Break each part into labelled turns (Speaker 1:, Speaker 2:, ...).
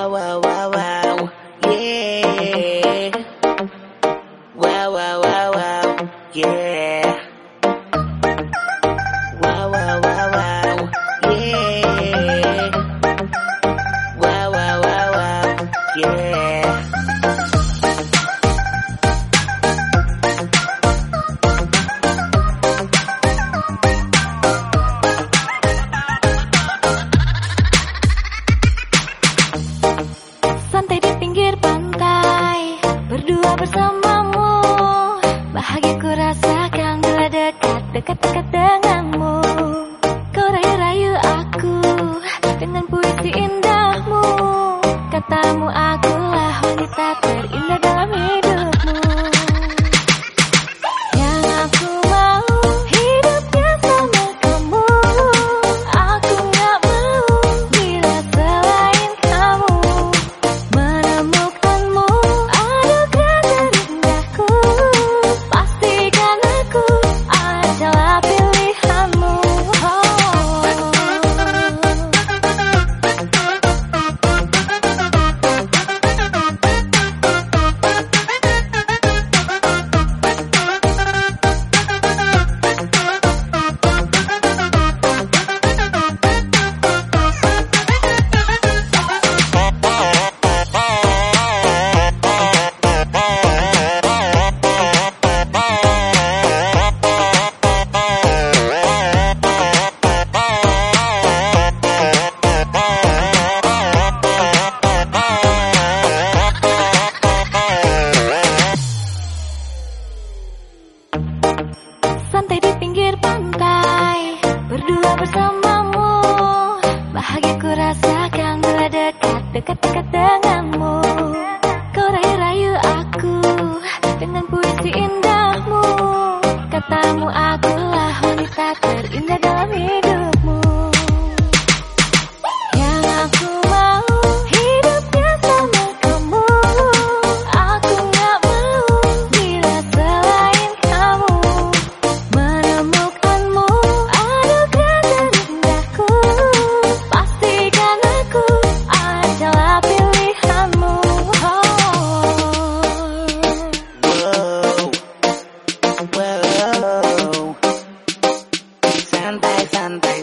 Speaker 1: Wow, wow, wow, wow, yeah. Wow, wow, wow, wow, yeah.
Speaker 2: Bahagia ku rasakan Bila dekat, dekat-dekat denganmu Bahagia ku rasakan Bila dekat, dekat-dekat denganmu
Speaker 1: Santai,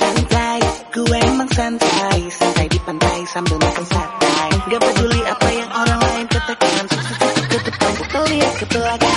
Speaker 1: santai, gue emang santai. Santai di pantai sambil makan santai. Gak peduli apa yang orang lain katakan. Tutup depan, kita lihat ke belakang.